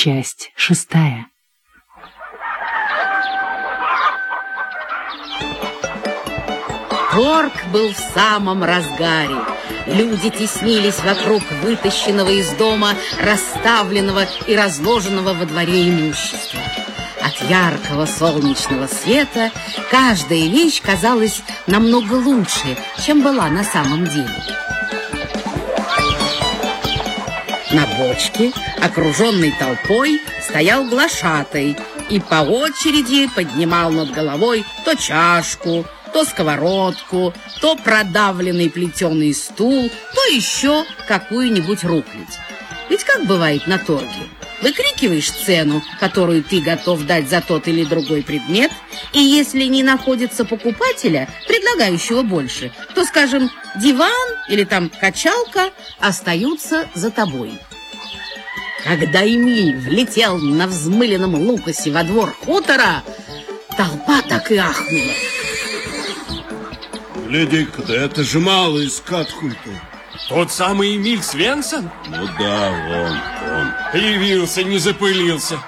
Часть шестая. Торг был в самом разгаре. Люди теснились вокруг вытащенного из дома, расставленного и разложенного во дворе имущества. От яркого солнечного света каждая вещь казалась намного лучше, чем была на самом деле. На бочке, окруженной толпой, стоял глашатай и по очереди поднимал над головой то чашку, то сковородку, то продавленный плетеный стул, то еще какую-нибудь рухлядь. Ведь как бывает на торге? Выкрикиваешь цену, которую ты готов дать за тот или другой предмет, и если не находится покупателя, предлагающего больше, то, скажем, диван или там качалка остаются за тобой. Когда Эмиль влетел на взмыленном лукасе во двор хутора, толпа так и ахнула. Гляди-ка, да это же малый из Катхульту. Тот самый Эмиль Свенсон? Ну да, он, он. Явился, не запылился.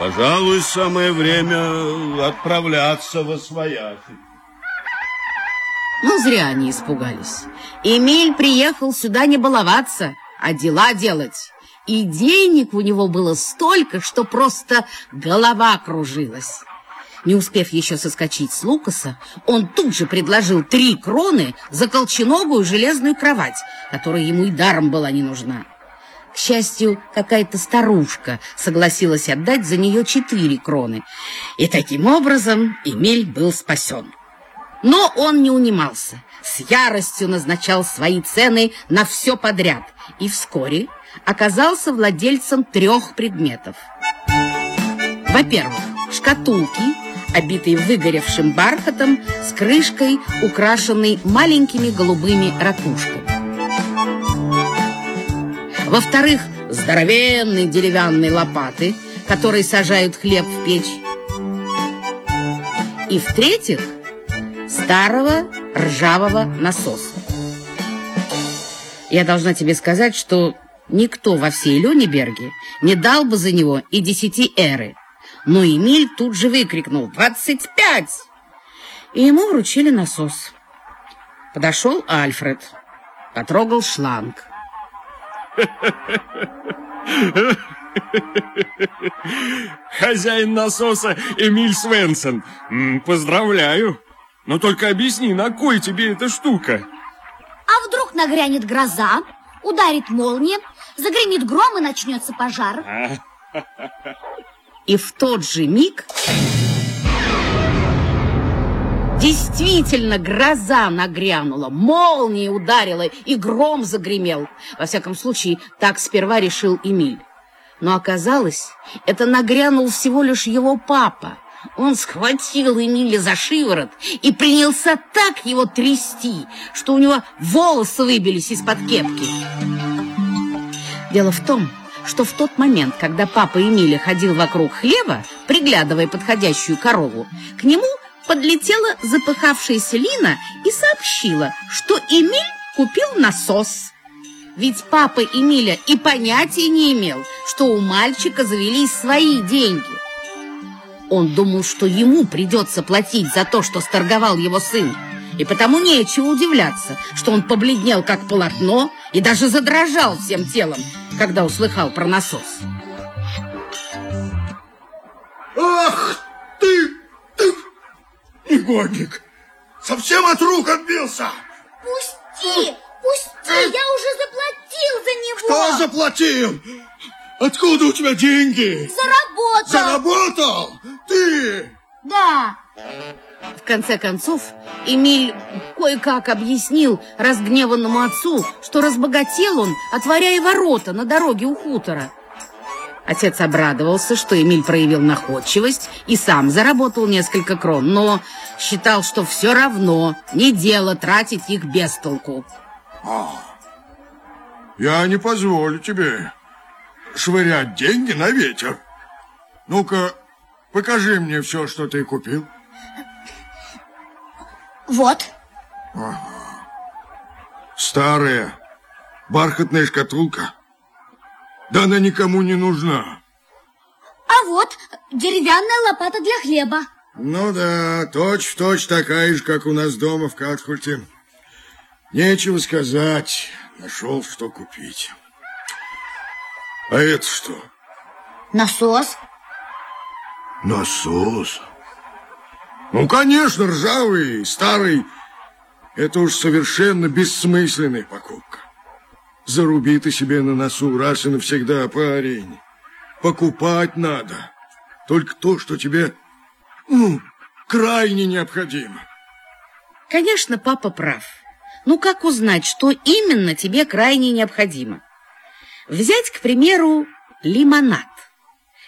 Пожалуй, самое время отправляться во свояси. Но зря они испугались. Эмиль приехал сюда не баловаться, а дела делать. И денег у него было столько, что просто голова кружилась. Не успев еще соскочить с Лукаса, он тут же предложил три кроны за колченогую железную кровать, которая ему и даром была не нужна. К счастью, какая-то старушка согласилась отдать за нее четыре кроны, и таким образом Эмиль был спасен. Но он не унимался, с яростью назначал свои цены на все подряд и вскоре оказался владельцем трех предметов. Во-первых, шкатулки, обитой выгоревшим бархатом, с крышкой, украшенной маленькими голубыми ракушками. Во-вторых, здоровенные деревянные лопаты, которые сажают хлеб в печь. И в-третьих, старого ржавого насоса. Я должна тебе сказать, что никто во всей Лёнеберге не дал бы за него и десяти эры. Но Эмиль тут же выкрикнул «Двадцать пять!» И ему вручили насос. Подошел Альфред, потрогал шланг. Хозяин насоса Эмиль Свенсон. Поздравляю. Но только объясни, на кой тебе эта штука? А вдруг нагрянет гроза, ударит молния, загремит гром и начнется пожар? И в тот же миг действительно гроза нагрянула, молния ударила и гром загремел. Во всяком случае, так сперва решил Эмиль. Но оказалось, это нагрянул всего лишь его папа. Он схватил Эмиля за шиворот и принялся так его трясти, что у него волосы выбились из-под кепки. Дело в том, что в тот момент, когда папа Эмиля ходил вокруг хлеба, приглядывая подходящую корову, к нему подлетела запыхавшаяся Лина и сообщила, что Эмиль купил насос. Ведь папа Эмиля и понятия не имел, что у мальчика завелись свои деньги. Он думал, что ему придется платить за то, что сторговал его сын. И потому нечего удивляться, что он побледнел, как полотно, и даже задрожал всем телом, когда услыхал про насос. Ах ты, негодник! Совсем от рук отбился! Пусти, пусти, я уже заплатил за него! Кто заплатил? Откуда у тебя деньги? Заработал! Заработал? Ты? Да. В конце концов, Эмиль кое-как объяснил разгневанному отцу, что разбогател он, отворяя ворота на дороге у хутора. Отец обрадовался, что Эмиль проявил находчивость и сам заработал несколько крон, но считал, что все равно не дело тратить их без толку. А, я не позволю тебе швырять деньги на ветер. Ну-ка, покажи мне все, что ты купил. Вот. Ага. Старая бархатная шкатулка. Да она никому не нужна. вот, деревянная лопата для хлеба. Ну да, точь-в-точь такая же, как у нас дома в Катхульте. Нечего сказать, нашел, что купить. А это что? Насос. Насос? Ну, конечно, ржавый, старый. Это уж совершенно бессмысленная покупка. Заруби ты себе на носу раз и навсегда, парень. Покупать надо. Только то, что тебе, ну, крайне необходимо. Конечно, папа прав. Ну, как узнать, что именно тебе крайне необходимо? Взять, к примеру, лимонад.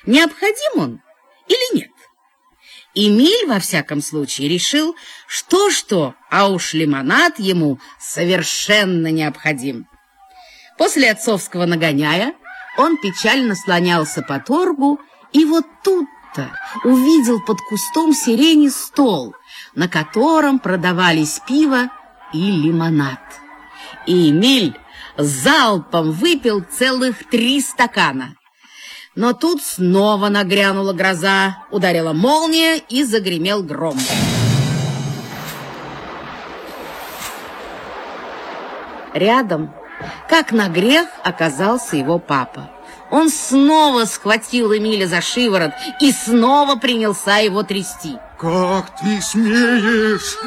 Необходим он или нет? Эмиль, во всяком случае, решил, что-что, а уж лимонад ему совершенно необходим. После отцовского нагоняя он печально слонялся по торгу, и вот тут-то увидел под кустом сирени стол, на котором продавались пиво и лимонад. И Эмиль залпом выпил целых три стакана. Но тут снова нагрянула гроза, ударила молния и загремел гром. Рядом, как на грех, оказался его папа. Он снова схватил Эмиля за шиворот и снова принялся его трясти. Как ты смеешь?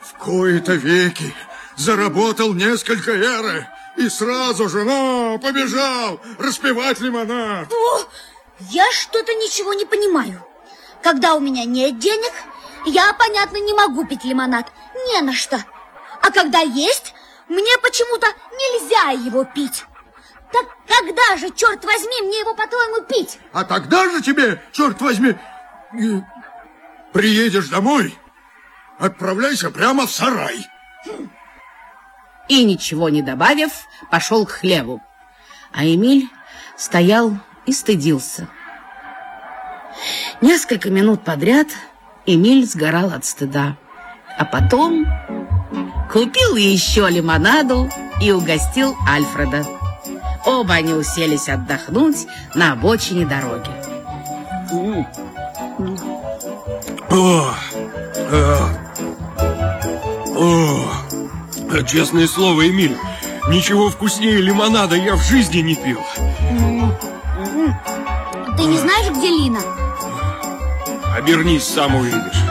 В кои-то веки заработал несколько эры и сразу же, ну, побежал распивать лимонад. О, я что-то ничего не понимаю. Когда у меня нет денег, я, понятно, не могу пить лимонад. Не на что. А когда есть, мне почему-то нельзя его пить. Так когда же, черт возьми, мне его, по-твоему, пить? А тогда же тебе, черт возьми, э, приедешь домой, отправляйся прямо в сарай. И, ничего не добавив, пошел к хлеву. А Эмиль стоял и стыдился. Несколько минут подряд Эмиль сгорал от стыда. А потом купил еще лимонаду и угостил Альфреда. Оба они уселись отдохнуть на обочине дороги. О, а, о, честное слово, Эмиль, ничего вкуснее лимонада я в жизни не пил. Ты не знаешь, где Лина? Обернись, сам увидишь.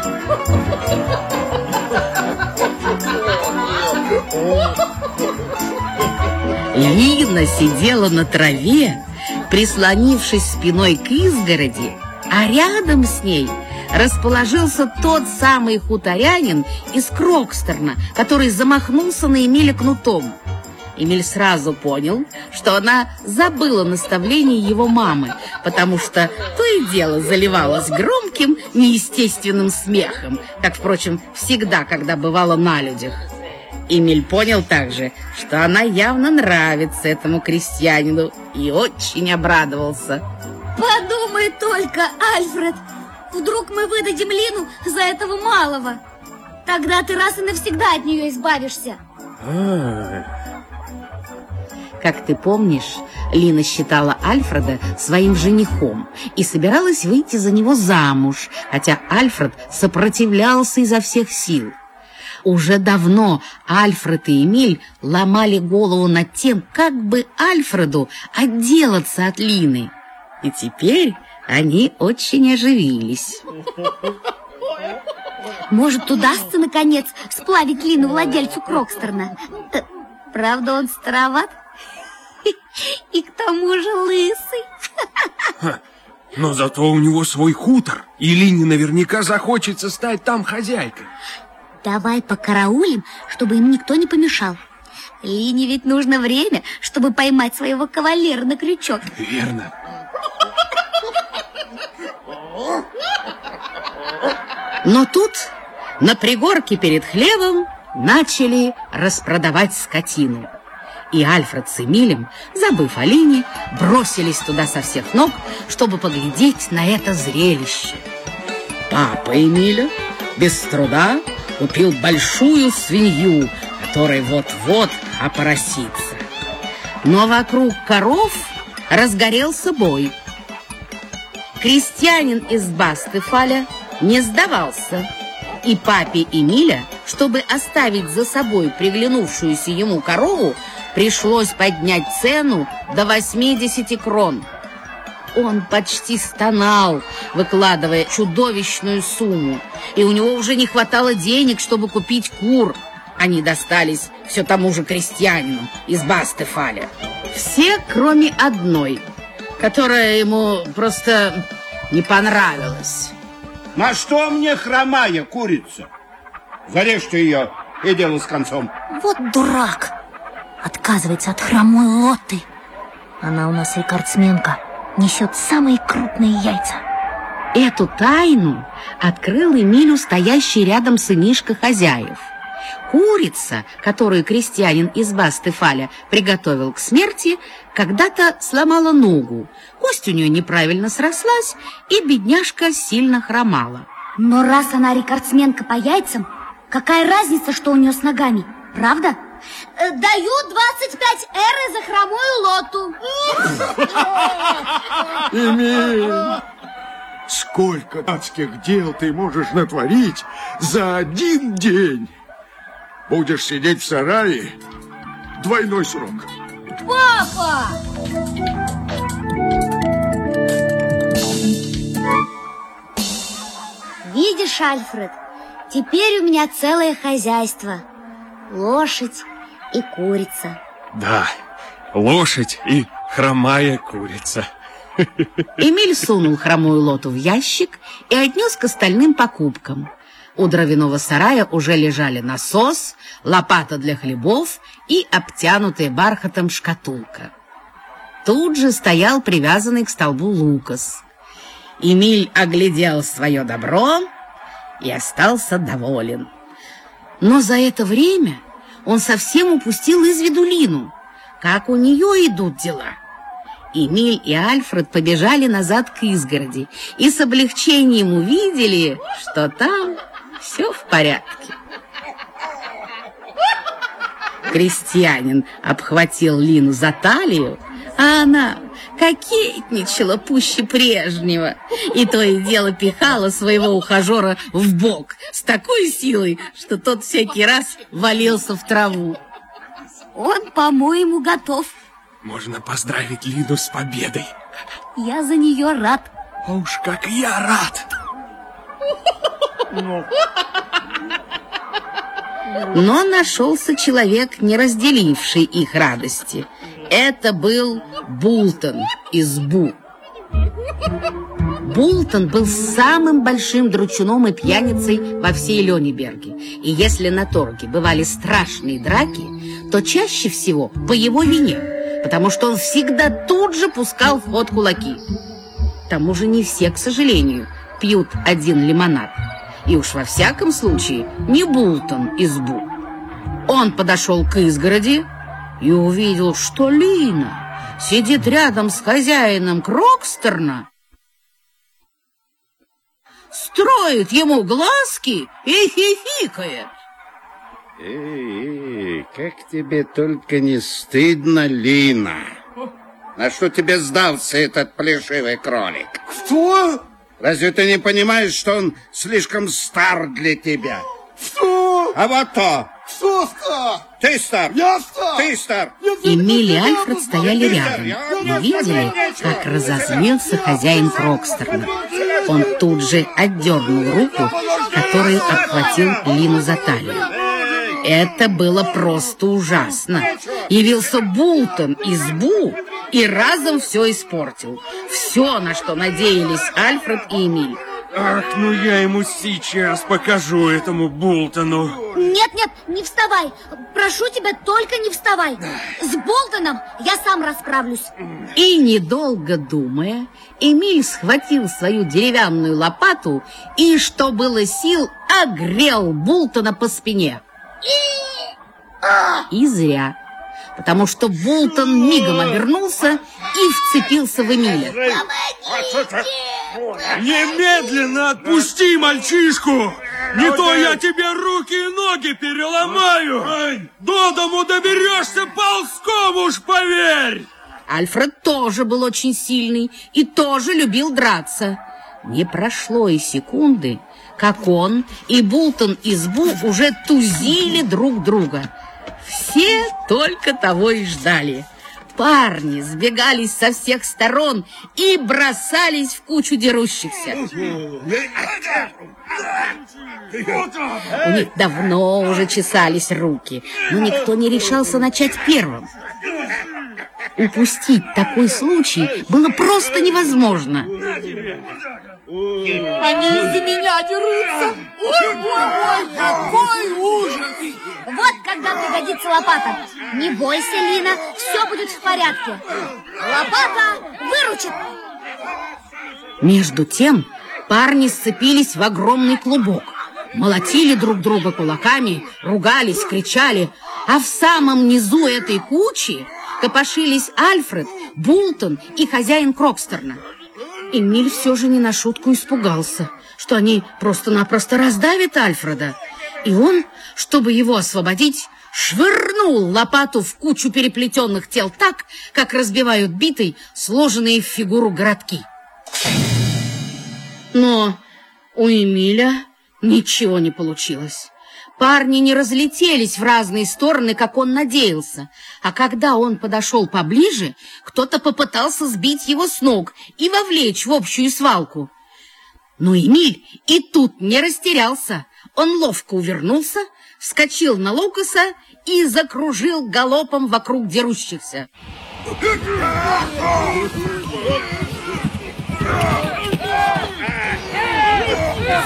Лина сидела на траве, прислонившись спиной к изгороди, а рядом с ней расположился тот самый хуторянин из Крокстерна, который замахнулся на Эмиля кнутом. Эмиль сразу понял, что она забыла наставление его мамы, потому что то и дело заливалась громким, неестественным смехом, как, впрочем, всегда, когда бывало на людях. Эмиль понял также, что она явно нравится этому крестьянину и очень обрадовался. Подумай только, Альфред, вдруг мы выдадим Лину за этого малого. Тогда ты раз и навсегда от нее избавишься. Как ты помнишь, Лина считала Альфреда своим женихом и собиралась выйти за него замуж, хотя Альфред сопротивлялся изо всех сил. Уже давно Альфред и Эмиль ломали голову над тем, как бы Альфреду отделаться от Лины. И теперь они очень оживились. Может, удастся, наконец, сплавить Лину владельцу Крокстерна. Э, Правда, он староват и к тому же лысый. Но зато у него свой хутор, и Лине наверняка захочется стать там хозяйкой. Давай покараулим, чтобы им никто не помешал. Лине ведь нужно время, чтобы поймать своего кавалера на крючок. Верно. Но тут на пригорке перед хлевом начали распродавать скотину. И Альфред с Эмилем, забыв о Лине, бросились туда со всех ног, чтобы поглядеть на это зрелище. Папа Эмиля без труда купил большую свинью, которая вот-вот опоросится. Но вокруг коров разгорелся бой. Крестьянин из Бастефаля не сдавался. И папе Эмиля, чтобы оставить за собой приглянувшуюся ему корову, пришлось поднять цену до 80 крон. Он почти стонал, выкладывая чудовищную сумму, и у него уже не хватало денег, чтобы купить кур. Они достались все тому же крестьянину из Бастефаля. Все, кроме одной, которая ему просто не понравилась. На что мне хромая курица? Зарежьте ее и дело с концом. Вот дурак. Отказывается от хромой лоты. Она у нас рекордсменка. Несет самые крупные яйца. Эту тайну открыл Эмилю стоящий рядом сынишка хозяев. Курица, которую крестьянин из Бастефаля приготовил к смерти, когда-то сломала ногу. Кость у нее неправильно срослась, и бедняжка сильно хромала. Но раз она рекордсменка по яйцам, какая разница, что у нее с ногами? Правда? Э, Даю 25 эры за хромую лоту. Эмиль, сколько адских дел ты можешь натворить за один день? Будешь сидеть в сарае, двойной срок. Папа! Видишь, Альфред, теперь у меня целое хозяйство. Лошадь и курица. Да, лошадь и хромая курица. Эмиль сунул хромую лоту в ящик и отнес к остальным покупкам. У дровяного сарая уже лежали насос, лопата для хлебов и обтянутая бархатом шкатулка. Тут же стоял привязанный к столбу Лукас. Эмиль оглядел свое добро и остался доволен. Но за это время он совсем упустил из виду Лину. Как у нее идут дела? Эмиль и Альфред побежали назад к изгороди и с облегчением увидели, что там все в порядке. Крестьянин обхватил Лину за талию, а она кокетничала пуще прежнего и то и дело пихала своего ухажера в бок с такой силой, что тот всякий раз валился в траву. Он, по-моему, готов. Можно поздравить Лину с победой. Я за нее рад. А уж как я рад! Но нашелся человек, не разделивший их радости. Это был Бултон из Бу. Бултон был самым большим дручуном и пьяницей во всей Лёнеберге. И если на торге бывали страшные драки, то чаще всего по его вине, потому что он всегда тут же пускал в ход кулаки. К тому же не все, к сожалению, пьют один лимонад. И уж во всяком случае не Бултон из Бу. Он подошел к изгороди и увидел, что Лина сидит рядом с хозяином Крокстерна, строит ему глазки и хихикает. Эй, как тебе только не стыдно, Лина? На что тебе сдался этот плешивый кролик? Что? Разве ты не понимаешь, что он слишком стар для тебя? Что? А вот то! Стар? Ты стар! Я стар! Ты стар! Эмиль и Альфред стояли рядом и видели, как разозлился хозяин Крокстерна. Он тут же отдернул руку, которой обхватил Лину за талию. Это было просто ужасно. Явился Бултон из Бу и разом все испортил. Все, на что надеялись Альфред и Эмиль. Ах, ну я ему сейчас покажу этому Бултону. Нет, нет, не вставай. Прошу тебя, только не вставай. С Болтоном я сам расправлюсь. И, недолго думая, Эмиль схватил свою деревянную лопату и, что было сил, огрел Бултона по спине. И зря, потому что Болтон мигом обернулся и вцепился в Эмиля. Немедленно отпусти мальчишку! Не то я тебе руки и ноги переломаю! До дому доберешься ползком, уж поверь! Альфред тоже был очень сильный и тоже любил драться. Не прошло и секунды, как он и Бултон избу уже тузили друг друга. Все только того и ждали. Парни сбегались со всех сторон и бросались в кучу дерущихся. У них давно уже чесались руки, но никто не решался начать первым. Упустить такой случай было просто невозможно. Они из-за меня дерутся. Ой, ой, ой, какой ужас! Вот когда пригодится лопата. Не бойся, Лина, все будет в порядке. Лопата выручит. Между тем парни сцепились в огромный клубок. Молотили друг друга кулаками, ругались, кричали. А в самом низу этой кучи копошились Альфред, Бултон и хозяин Крокстерна. Эмиль все же не на шутку испугался, что они просто-напросто раздавят Альфреда. И он, чтобы его освободить, швырнул лопату в кучу переплетенных тел так, как разбивают битой сложенные в фигуру городки. Но у Эмиля ничего не получилось. Парни не разлетелись в разные стороны, как он надеялся. А когда он подошел поближе, кто-то попытался сбить его с ног и вовлечь в общую свалку. Но Эмиль и тут не растерялся. Он ловко увернулся, вскочил на Лукаса и закружил галопом вокруг дерущихся.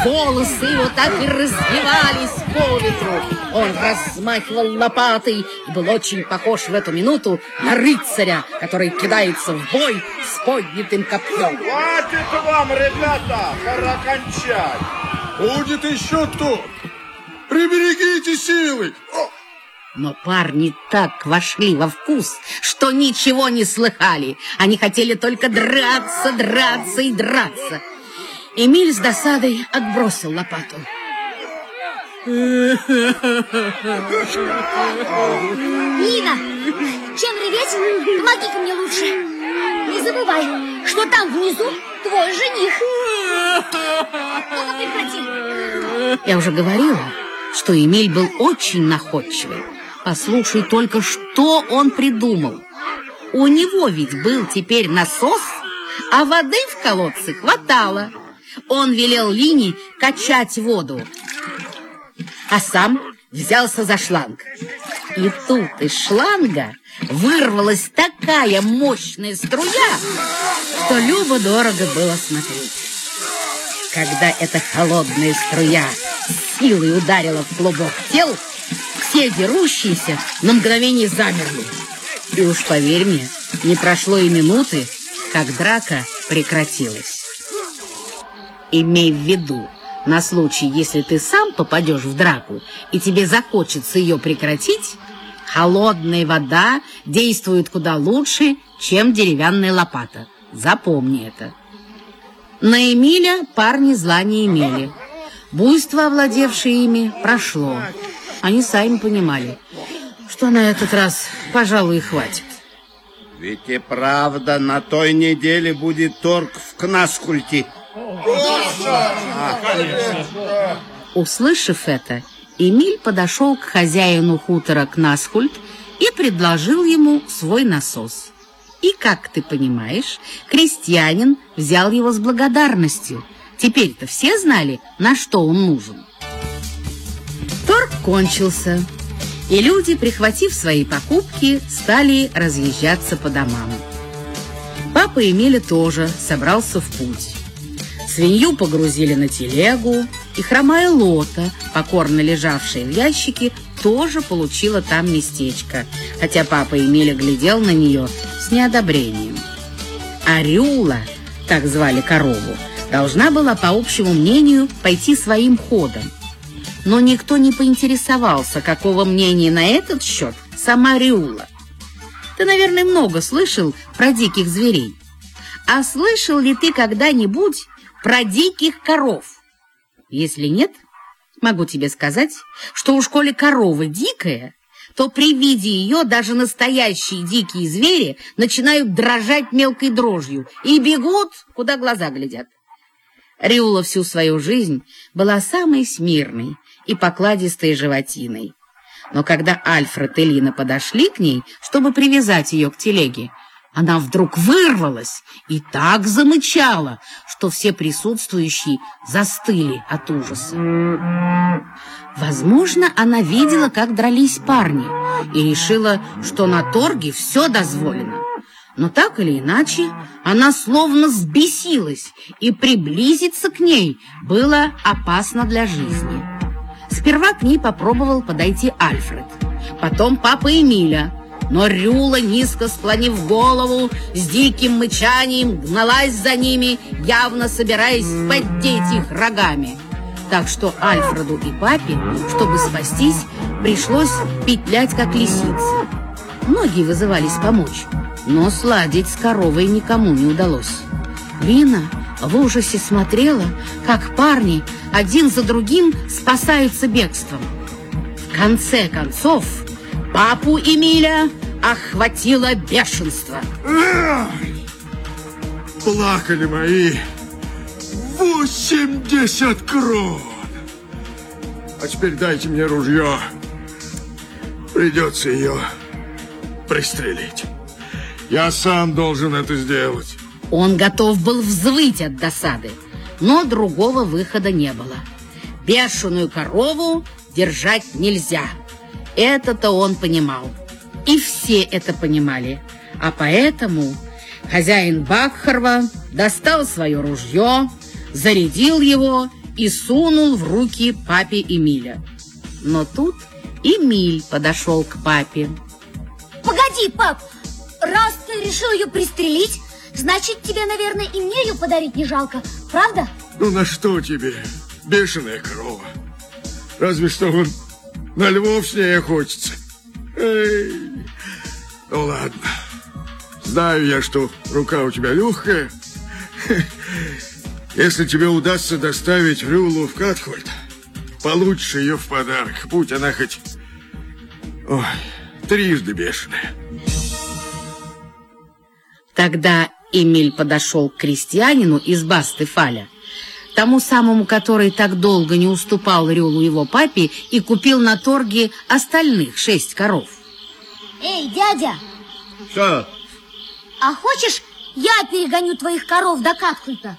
Волосы его так и развивались по ветру. Он размахивал лопатой и был очень похож в эту минуту на рыцаря, который кидается в бой с поднятым копьем. Хватит вам, ребята, пора кончать. Будет еще тут. Приберегите силы. Но парни так вошли во вкус, что ничего не слыхали. Они хотели только драться, драться и драться. Эмиль с досадой отбросил лопату. Лина, чем реветь? Помоги-ка мне лучше. Не забывай, что там внизу твой жених. Ну-ка прекрати. Я уже говорила, что Эмиль был очень находчивый. Послушай только, что он придумал. У него ведь был теперь насос, а воды в колодце хватало. Он велел Лине качать воду, а сам взялся за шланг. И тут из шланга вырвалась такая мощная струя, что любо-дорого было смотреть. Когда эта холодная струя силой ударила в клубок тел, все дерущиеся на мгновение замерли. И уж поверь мне, не прошло и минуты, как драка прекратилась. Имей в виду, на случай, если ты сам попадешь в драку и тебе захочется ее прекратить, холодная вода действует куда лучше, чем деревянная лопата. Запомни это. На Эмиля парни зла не имели. Буйство, овладевшее ими, прошло. Они сами понимали, что на этот раз, пожалуй, хватит. Ведь и правда на той неделе будет торг в Кнаскульте. Услышав это, Эмиль подошел к хозяину хутора Кнасхульт и предложил ему свой насос. И, как ты понимаешь, крестьянин взял его с благодарностью. Теперь-то все знали, на что он нужен. Торг кончился, и люди, прихватив свои покупки, стали разъезжаться по домам. Папа Эмиля тоже собрался в путь. Свинью погрузили на телегу, и хромая лота, покорно лежавшая в ящике, тоже получила там местечко, хотя папа Эмиля глядел на нее с неодобрением. Арюла, так звали корову, должна была, по общему мнению, пойти своим ходом. Но никто не поинтересовался, какого мнения на этот счет сама Рюла. Ты, наверное, много слышал про диких зверей. А слышал ли ты когда-нибудь про диких коров? Если нет, могу тебе сказать, что у школе корова дикая, то при виде ее даже настоящие дикие звери начинают дрожать мелкой дрожью и бегут, куда глаза глядят. Риула всю свою жизнь была самой смирной и покладистой животиной. Но когда Альфред и Лина подошли к ней, чтобы привязать ее к телеге, она вдруг вырвалась и так замычала, что все присутствующие застыли от ужаса. Возможно, она видела, как дрались парни, и решила, что на торге все дозволено. Но так или иначе, она словно сбесилась, и приблизиться к ней было опасно для жизни. Сперва к ней попробовал подойти Альфред, потом папа Эмиля, но Рюла, низко склонив голову, с диким мычанием гналась за ними, явно собираясь поддеть их рогами. Так что Альфреду и папе, чтобы спастись, пришлось петлять как лисицы. Многие вызывались помочь, но сладить с коровой никому не удалось. Лина в ужасе смотрела, как парни один за другим спасаются бегством. В конце концов, папу Эмиля охватило бешенство. Плакали мои восемьдесят крон. А теперь дайте мне ружье. Придется ее пристрелить. Я сам должен это сделать. Он готов был взвыть от досады, но другого выхода не было. Бешеную корову держать нельзя. Это-то он понимал. И все это понимали. А поэтому хозяин Бакхарва достал свое ружье, зарядил его и сунул в руки папе Эмиля. Но тут Эмиль подошел к папе. Погоди, пап, раз ты решил ее пристрелить, значит, тебе, наверное, и мне ее подарить не жалко, правда? Ну на что тебе, бешеная корова? Разве что вон на львов с ней охотится. Эй, ну ладно. Знаю я, что рука у тебя легкая. Если тебе удастся доставить Рюлу в Катхольд, получишь ее в подарок. Будь она хоть... Ой, трижды бешеная. Тогда Эмиль подошел к крестьянину из Бастефаля, тому самому, который так долго не уступал Рюлу его папе и купил на торге остальных шесть коров. Эй, дядя, Что? а хочешь, я перегоню твоих коров до Катхульта?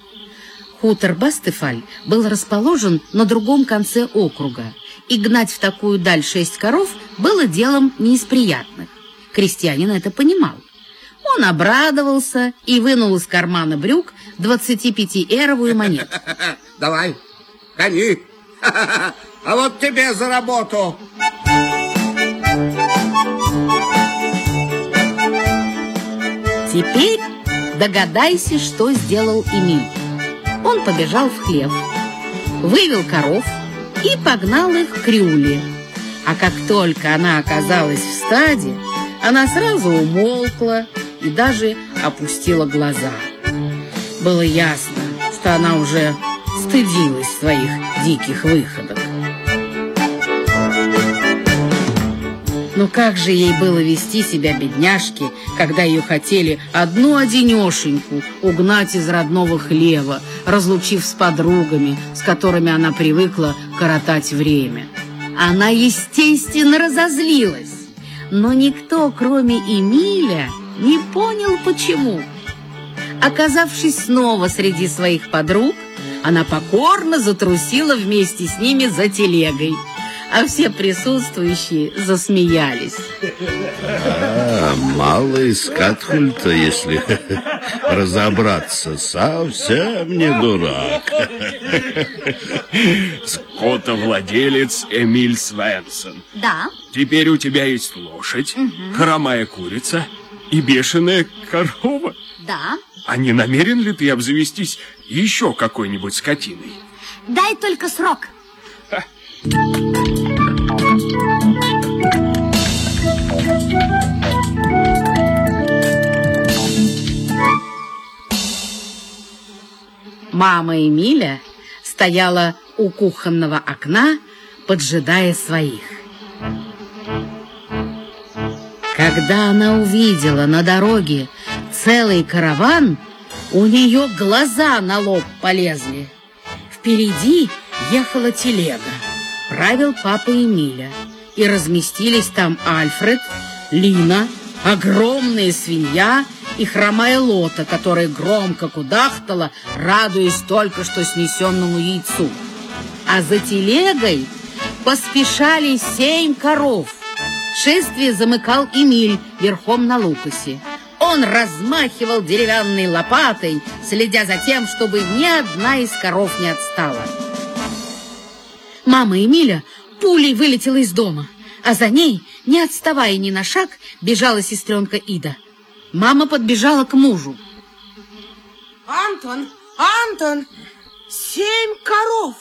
Хутор Бастефаль был расположен на другом конце округа, и гнать в такую даль шесть коров было делом не из приятных. Крестьянин это понимал. Он обрадовался и вынул из кармана брюк 25-эровую монету. Давай, гони. А вот тебе за работу. Теперь догадайся, что сделал Эмиль. Он побежал в хлев, вывел коров и погнал их к Рюле. А как только она оказалась в стаде, она сразу умолкла и даже опустила глаза. Было ясно, что она уже стыдилась своих диких выходок. Но как же ей было вести себя, бедняжке, когда ее хотели одну-одинешеньку угнать из родного хлева, разлучив с подругами, с которыми она привыкла коротать время. Она, естественно, разозлилась, но никто, кроме Эмиля, не понял, почему. Оказавшись снова среди своих подруг, она покорно затрусила вместе с ними за телегой, а все присутствующие засмеялись. А, мало из Катхульта, если разобраться, совсем не дурак. Скотовладелец Эмиль Свенсон. Да. Теперь у тебя есть лошадь, хромая курица и бешеная корова. Да. А не намерен ли ты обзавестись еще какой-нибудь скотиной? Дай только срок. Мама Эмиля стояла у кухонного окна, поджидая своих. Когда она увидела на дороге целый караван, у нее глаза на лоб полезли. Впереди ехала телега, правил папа Эмиля, и разместились там Альфред, Лина, огромная свинья и хромая лота, которая громко кудахтала, радуясь только что снесенному яйцу. А за телегой поспешали семь коров. Шествие замыкал Эмиль верхом на Лукасе. Он размахивал деревянной лопатой, следя за тем, чтобы ни одна из коров не отстала. Мама Эмиля пулей вылетела из дома, а за ней, не отставая ни на шаг, бежала сестренка Ида. Мама подбежала к мужу. Антон, Антон, семь коров.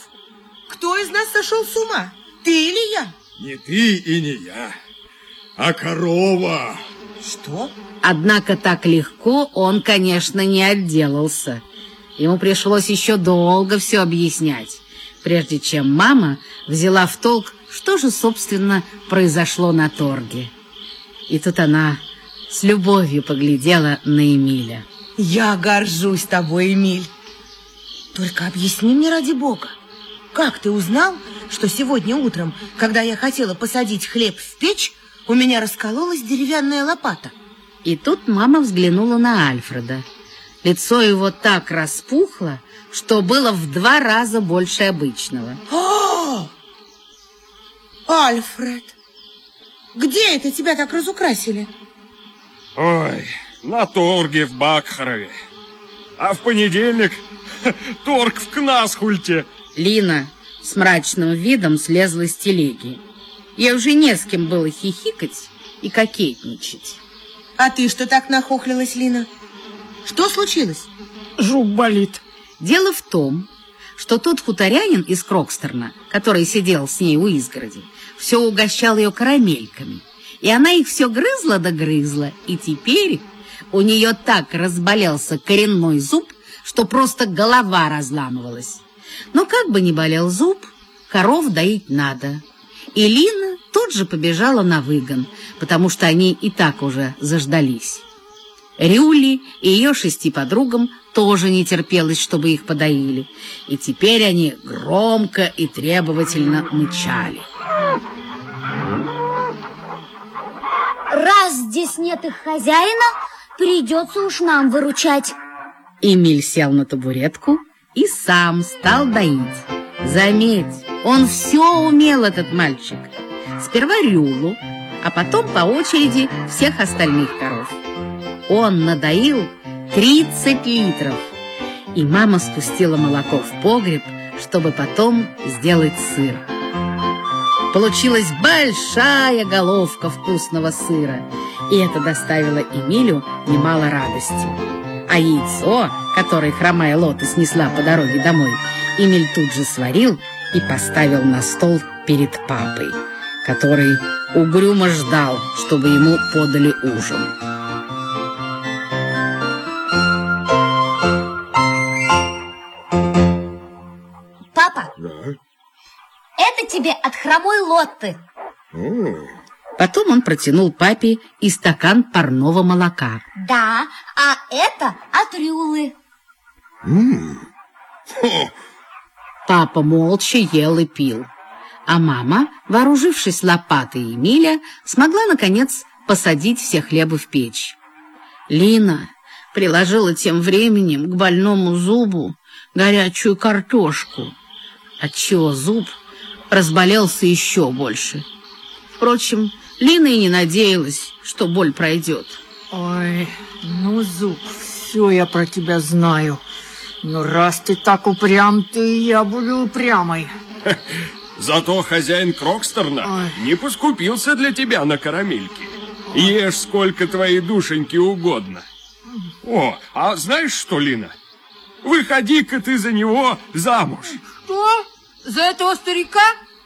Кто из нас сошел с ума? Ты или я? Не ты и не я, а корова. Что? Однако так легко он, конечно, не отделался. Ему пришлось еще долго все объяснять, прежде чем мама взяла в толк, что же, собственно, произошло на торге. И тут она с любовью поглядела на Эмиля. Я горжусь тобой, Эмиль. Только объясни мне ради бога, как ты узнал, что сегодня утром, когда я хотела посадить хлеб в печь, у меня раскололась деревянная лопата? И тут мама взглянула на Альфреда. Лицо его так распухло, что было в два раза больше обычного. О! Альфред, где это тебя так разукрасили? Ой, на торге в Бакхарове. А в понедельник торг в Кнасхульте. Лина с мрачным видом слезла с телеги. Ей уже не с кем было хихикать и кокетничать. А ты что так нахохлилась, Лина? Что случилось? Жук болит. Дело в том, что тот хуторянин из Крокстерна, который сидел с ней у изгороди, все угощал ее карамельками. И она их все грызла да грызла, и теперь у нее так разболелся коренной зуб, что просто голова разламывалась. Но как бы ни болел зуб, коров доить надо. И Лина тут же побежала на выгон, потому что они и так уже заждались. Рюли и ее шести подругам тоже не терпелось, чтобы их подоили, и теперь они громко и требовательно мычали. Раз здесь нет их хозяина, придется уж нам выручать. Эмиль сел на табуретку и сам стал доить. Заметь, он все умел, этот мальчик. Сперва Рюлу, а потом по очереди всех остальных коров. Он надоил 30 литров, и мама спустила молоко в погреб, чтобы потом сделать сыр. Получилась большая головка вкусного сыра, и это доставило Эмилю немало радости. А яйцо, которое хромая лота снесла по дороге домой, Эмиль тут же сварил и поставил на стол перед папой, который угрюмо ждал, чтобы ему подали ужин. Папа, Да? это тебе от хромой лотты. О, Потом он протянул папе и стакан парного молока. Да, а это от Рюлы. Папа молча ел и пил. А мама, вооружившись лопатой Эмиля, смогла, наконец, посадить все хлебы в печь. Лина приложила тем временем к больному зубу горячую картошку, отчего зуб разболелся еще больше. Впрочем, Лина и не надеялась, что боль пройдет. Ой, ну, Зуб, все я про тебя знаю. Ну, раз ты так упрям, то и я буду упрямой. Зато хозяин Крокстерна Ой. не поскупился для тебя на карамельки. Ешь сколько твоей душеньки угодно. О, а знаешь что, Лина? Выходи-ка ты за него замуж. Что? За этого старика?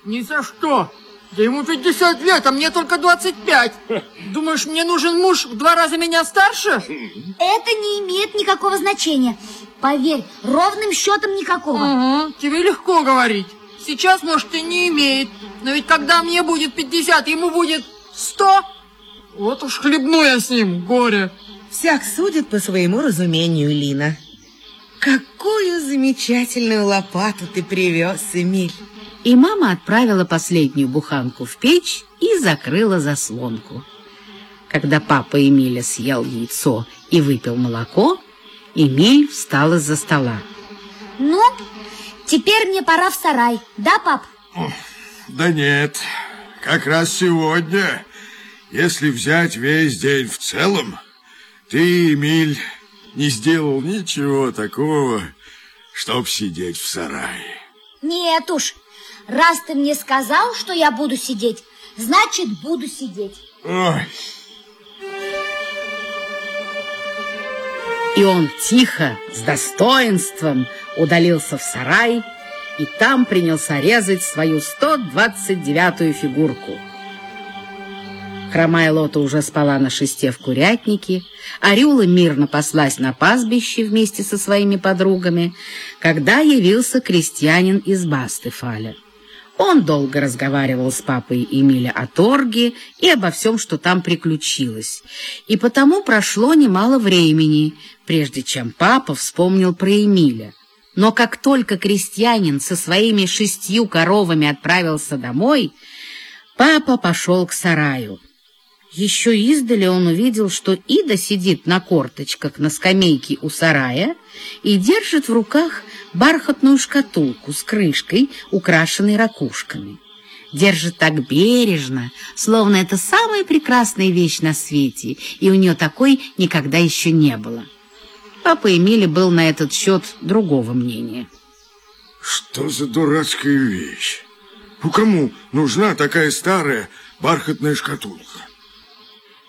Ни за что. Да ему 50 лет, а мне только 25. Думаешь, мне нужен муж в два раза меня старше? Это не имеет никакого значения. Поверь, ровным счетом никакого. Угу, тебе легко говорить. Сейчас, может, и не имеет. Но ведь когда мне будет 50, ему будет 100. Вот уж хлебну я с ним, горе. Всяк судит по своему разумению, Лина. Какую замечательную лопату ты привез, Эмиль. И мама отправила последнюю буханку в печь и закрыла заслонку. Когда папа Эмиля съел яйцо и выпил молоко, Эмиль встал из-за стола. Ну, теперь мне пора в сарай, да, пап? Да нет, как раз сегодня, если взять весь день в целом, ты, Эмиль, не сделал ничего такого, чтоб сидеть в сарае. Нет уж, раз ты мне сказал, что я буду сидеть, значит, буду сидеть. Ой, И он тихо, с достоинством удалился в сарай и там принялся резать свою 129-ю фигурку. Хромая Лота уже спала на шесте в курятнике, а Рюла мирно паслась на пастбище вместе со своими подругами, когда явился крестьянин из Бастефаля. Он долго разговаривал с папой Эмиля о торге и обо всем, что там приключилось. И потому прошло немало времени, прежде чем папа вспомнил про Эмиля. Но как только крестьянин со своими шестью коровами отправился домой, папа пошел к сараю. Еще издали он увидел, что Ида сидит на корточках на скамейке у сарая и держит в руках бархатную шкатулку с крышкой, украшенной ракушками. Держит так бережно, словно это самая прекрасная вещь на свете, и у нее такой никогда еще не было. Папа Эмили был на этот счет другого мнения. что за дурацкая вещь? Ну, кому нужна такая старая бархатная шкатулка?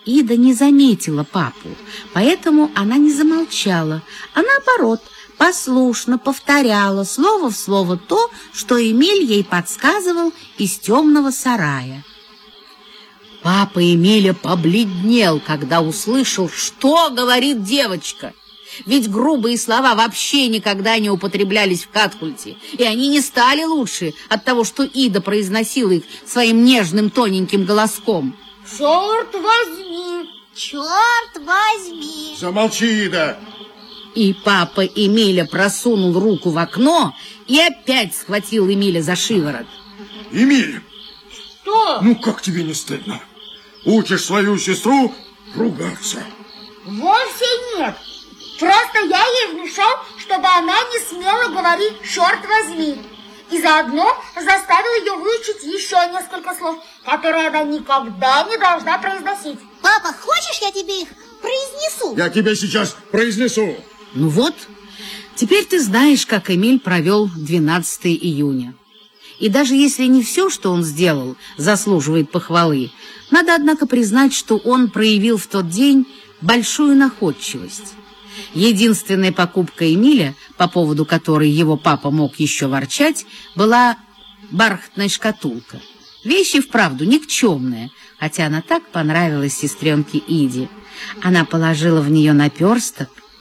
Ида не заметила папу, поэтому она не замолчала, а наоборот, послушно повторяла слово в слово то, что Эмиль ей подсказывал из темного сарая. Папа Эмиля побледнел, когда услышал, что говорит девочка. Ведь грубые слова вообще никогда не употреблялись в Каткульте, и они не стали лучше от того, что Ида произносила их своим нежным тоненьким голоском. Черт возьми! Черт возьми! Замолчи, Ида! И папа Эмиля просунул руку в окно и опять схватил Эмиля за шиворот. Эмиль, Что? ну как тебе не стыдно? Учишь свою сестру ругаться. Вовсе нет. Просто я ей внушал, чтобы она не смела говорить «черт возьми». И заодно заставил ее выучить еще несколько слов, которые она никогда не должна произносить. Папа, хочешь, я тебе их произнесу? Я тебе сейчас произнесу. Ну вот, теперь ты знаешь, как Эмиль провел 12 июня. И даже если не все, что он сделал, заслуживает похвалы, надо, однако, признать, что он проявил в тот день большую находчивость. Единственная покупка Эмиля, по поводу которой его папа мог еще ворчать, была бархатная шкатулка. Вещь и вправду никчемная, хотя она так понравилась сестренке Иде. Она положила в нее наперсток